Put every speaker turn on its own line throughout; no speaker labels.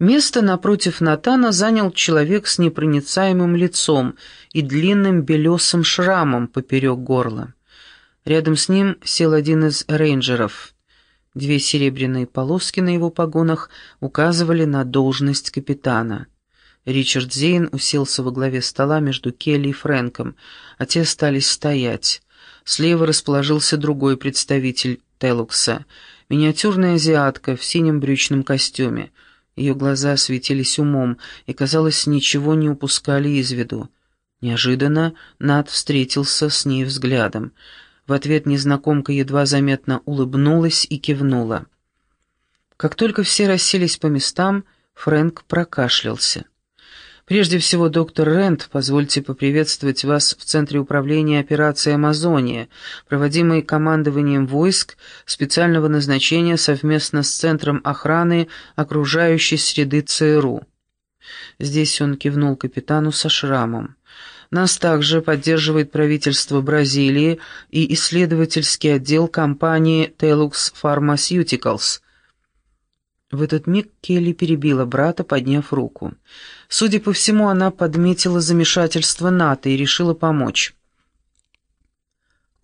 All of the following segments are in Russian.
Место напротив Натана занял человек с непроницаемым лицом и длинным белесым шрамом поперек горла. Рядом с ним сел один из рейнджеров. Две серебряные полоски на его погонах указывали на должность капитана. Ричард Зейн уселся во главе стола между Келли и Фрэнком, а те остались стоять. Слева расположился другой представитель Телукса, миниатюрная азиатка в синем брючном костюме. Ее глаза светились умом и, казалось, ничего не упускали из виду. Неожиданно Над встретился с ней взглядом. В ответ незнакомка едва заметно улыбнулась и кивнула. Как только все расселись по местам, Фрэнк прокашлялся. Прежде всего, доктор Рент, позвольте поприветствовать вас в Центре управления операцией «Амазония», проводимой командованием войск специального назначения совместно с Центром охраны окружающей среды ЦРУ. Здесь он кивнул капитану со шрамом. Нас также поддерживает правительство Бразилии и исследовательский отдел компании Telux Pharmaceuticals. В этот миг Келли перебила брата, подняв руку. Судя по всему, она подметила замешательство НАТО и решила помочь.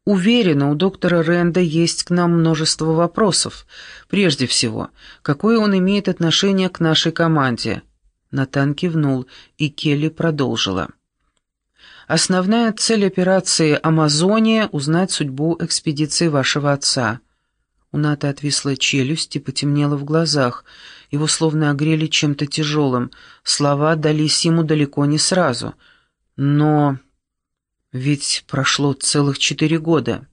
Уверена, у доктора Ренда есть к нам множество вопросов. Прежде всего, какое он имеет отношение к нашей команде? Натан кивнул, и Келли продолжила. Основная цель операции «Амазония» — узнать судьбу экспедиции вашего отца. У Ната отвисла челюсть и потемнело в глазах. Его словно огрели чем-то тяжелым. Слова дались ему далеко не сразу. Но... Ведь прошло целых четыре года.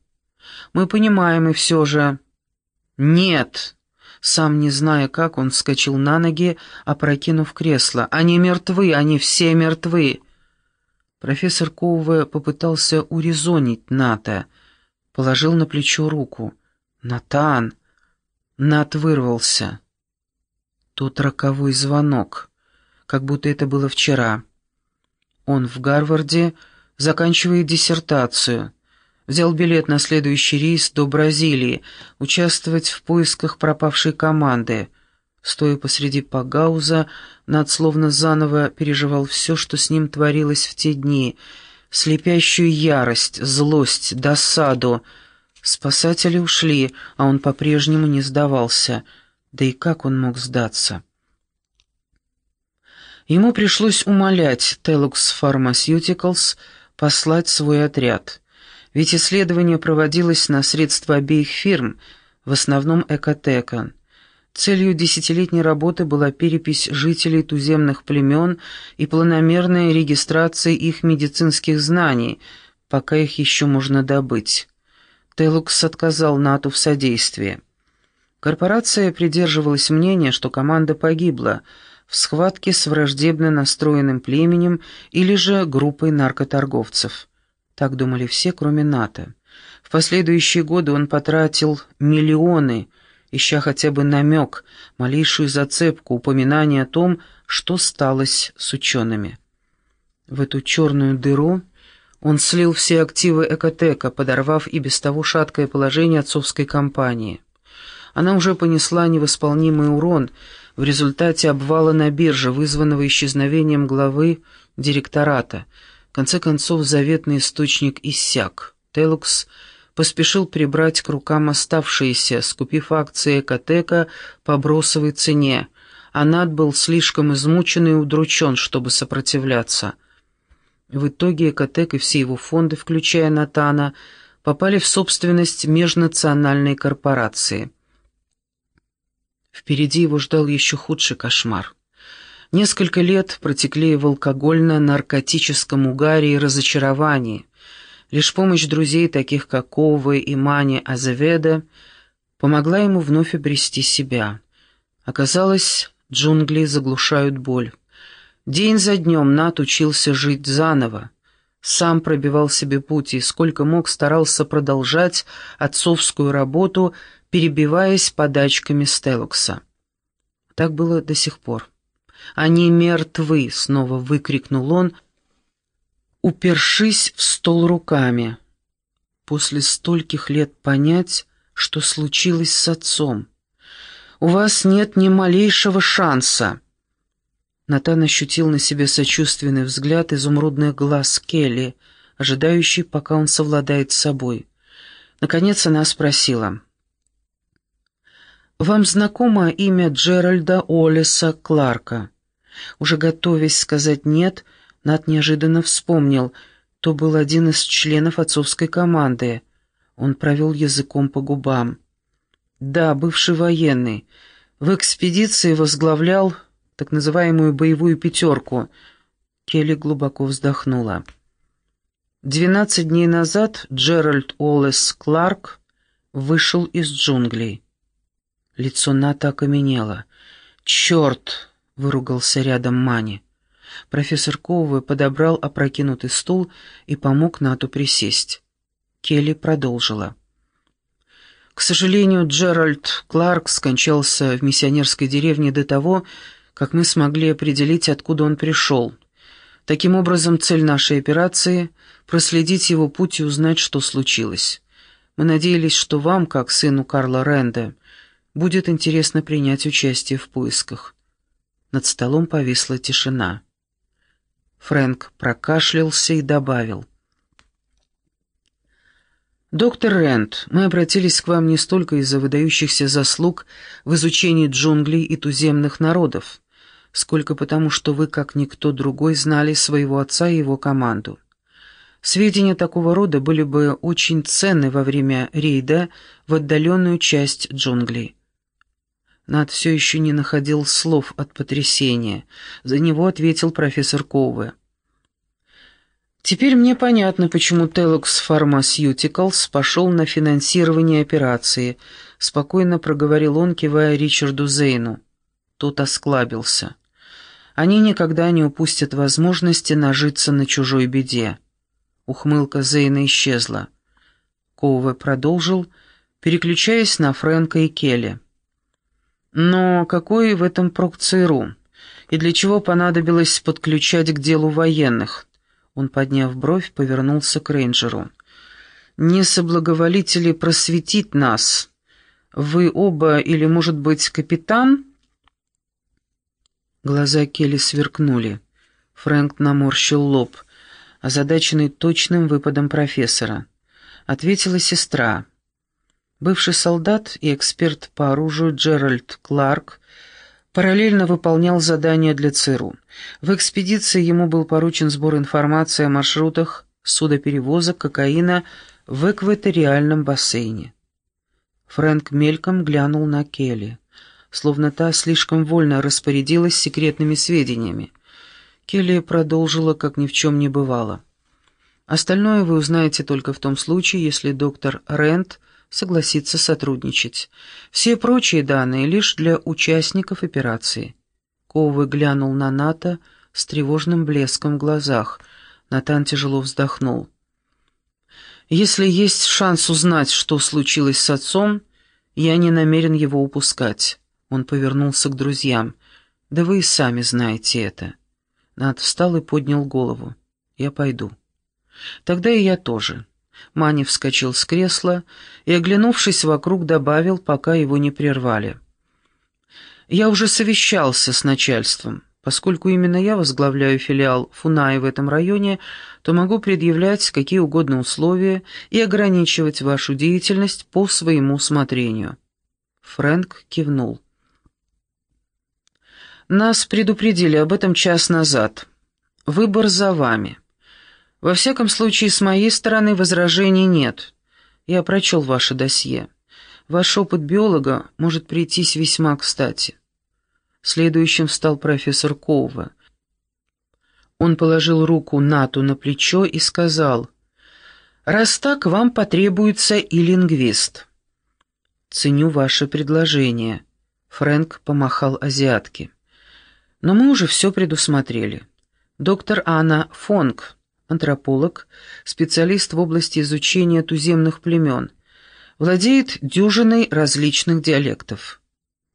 Мы понимаем, и все же... Нет! Сам не зная как, он вскочил на ноги, опрокинув кресло. «Они мертвы, они все мертвы!» Профессор Коуве попытался урезонить Ната, положил на плечо руку. «Натан!» Нат вырвался. Тут роковой звонок, как будто это было вчера. Он в Гарварде заканчивает диссертацию. Взял билет на следующий рейс до Бразилии, участвовать в поисках пропавшей команды — Стоя посреди Пагауза, над словно заново переживал все, что с ним творилось в те дни. Слепящую ярость, злость, досаду. Спасатели ушли, а он по-прежнему не сдавался. Да и как он мог сдаться? Ему пришлось умолять Telux Pharmaceuticals послать свой отряд. Ведь исследование проводилось на средства обеих фирм, в основном Экотека. Целью десятилетней работы была перепись жителей туземных племен и планомерная регистрация их медицинских знаний, пока их еще можно добыть. Телукс отказал НАТО в содействии. Корпорация придерживалась мнения, что команда погибла в схватке с враждебно настроенным племенем или же группой наркоторговцев. Так думали все, кроме НАТО. В последующие годы он потратил миллионы – ища хотя бы намек, малейшую зацепку, упоминание о том, что сталось с учеными. В эту черную дыру он слил все активы Экотека, подорвав и без того шаткое положение отцовской компании. Она уже понесла невосполнимый урон в результате обвала на бирже, вызванного исчезновением главы директората. В конце концов, заветный источник иссяк. Телукс – поспешил прибрать к рукам оставшиеся, скупив акции Экотека по бросовой цене, а Над был слишком измучен и удручен, чтобы сопротивляться. В итоге Экотек и все его фонды, включая Натана, попали в собственность межнациональной корпорации. Впереди его ждал еще худший кошмар. Несколько лет протекли в алкогольно-наркотическом угаре и разочаровании. Лишь помощь друзей, таких как Ковы и Мани Азеведа, помогла ему вновь обрести себя. Оказалось, джунгли заглушают боль. День за днем Нат учился жить заново. Сам пробивал себе путь и сколько мог старался продолжать отцовскую работу, перебиваясь подачками Стеллокса. Так было до сих пор. «Они мертвы!» — снова выкрикнул он — упершись в стол руками. После стольких лет понять, что случилось с отцом. У вас нет ни малейшего шанса. Натан ощутил на себе сочувственный взгляд изумрудных глаз Келли, ожидающий, пока он совладает с собой. Наконец она спросила. «Вам знакомо имя Джеральда Олиса Кларка?» Уже готовясь сказать «нет», Нат неожиданно вспомнил. То был один из членов отцовской команды. Он провел языком по губам. «Да, бывший военный. В экспедиции возглавлял так называемую боевую пятерку». Келли глубоко вздохнула. Двенадцать дней назад Джеральд Уоллес Кларк вышел из джунглей. Лицо Ната окаменело. «Черт!» — выругался рядом Мани. Профессор Коуве подобрал опрокинутый стул и помог Нату присесть. Келли продолжила. К сожалению, Джеральд Кларк скончался в миссионерской деревне до того, как мы смогли определить, откуда он пришел. Таким образом, цель нашей операции — проследить его путь и узнать, что случилось. Мы надеялись, что вам, как сыну Карла Ренда, будет интересно принять участие в поисках. Над столом повисла тишина. Фрэнк прокашлялся и добавил. «Доктор Рэнд, мы обратились к вам не столько из-за выдающихся заслуг в изучении джунглей и туземных народов, сколько потому, что вы, как никто другой, знали своего отца и его команду. Сведения такого рода были бы очень ценны во время рейда в отдаленную часть джунглей. Над все еще не находил слов от потрясения. За него ответил профессор Коуве. Теперь мне понятно, почему Telux Pharmaceuticals пошел на финансирование операции, спокойно проговорил он, кивая Ричарду Зейну. Тот осклабился. Они никогда не упустят возможности нажиться на чужой беде. Ухмылка Зейна исчезла. Коуве продолжил, переключаясь на Фрэнка и Келли. «Но какой в этом прок ЦРУ? И для чего понадобилось подключать к делу военных?» Он, подняв бровь, повернулся к рейнджеру. «Не соблаговолите ли просветить нас? Вы оба или, может быть, капитан?» Глаза Келли сверкнули. Фрэнк наморщил лоб, озадаченный точным выпадом профессора. Ответила сестра. Бывший солдат и эксперт по оружию Джеральд Кларк параллельно выполнял задания для ЦРУ. В экспедиции ему был поручен сбор информации о маршрутах судоперевозок кокаина в экваториальном бассейне. Фрэнк мельком глянул на Келли, словно та слишком вольно распорядилась секретными сведениями. Келли продолжила, как ни в чем не бывало. «Остальное вы узнаете только в том случае, если доктор Рент согласится сотрудничать. Все прочие данные лишь для участников операции». Ковы глянул на Ната с тревожным блеском в глазах. Натан тяжело вздохнул. «Если есть шанс узнать, что случилось с отцом, я не намерен его упускать». Он повернулся к друзьям. «Да вы и сами знаете это». Нат встал и поднял голову. «Я пойду». «Тогда и я тоже». Мани вскочил с кресла и, оглянувшись вокруг, добавил, пока его не прервали. Я уже совещался с начальством. Поскольку именно я возглавляю филиал Фунаи в этом районе, то могу предъявлять какие угодно условия и ограничивать вашу деятельность по своему усмотрению». Фрэнк кивнул. «Нас предупредили об этом час назад. Выбор за вами. Во всяком случае, с моей стороны возражений нет. Я прочел ваше досье. Ваш опыт биолога может прийтись весьма кстати». Следующим встал профессор Коува. Он положил руку Нату на плечо и сказал, «Раз так, вам потребуется и лингвист». «Ценю ваше предложение», — Фрэнк помахал азиатке. «Но мы уже все предусмотрели. Доктор Анна Фонг, антрополог, специалист в области изучения туземных племен, владеет дюжиной различных диалектов».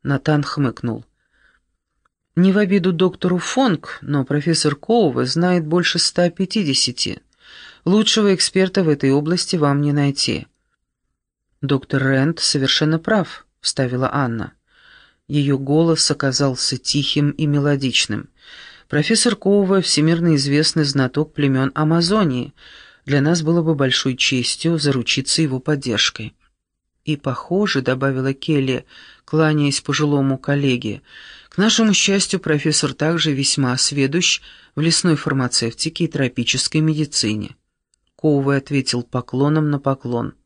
Натан хмыкнул. Не в обиду доктору Фонг, но профессор Коува знает больше 150. Лучшего эксперта в этой области вам не найти. Доктор Рент совершенно прав, вставила Анна. Ее голос оказался тихим и мелодичным. «Профессор Коува — всемирно известный знаток племен Амазонии. Для нас было бы большой честью заручиться его поддержкой». «И, похоже, — добавила Келли, кланяясь пожилому коллеге, — к нашему счастью, профессор также весьма сведущ в лесной фармацевтике и тропической медицине». Коуве ответил поклоном на поклон —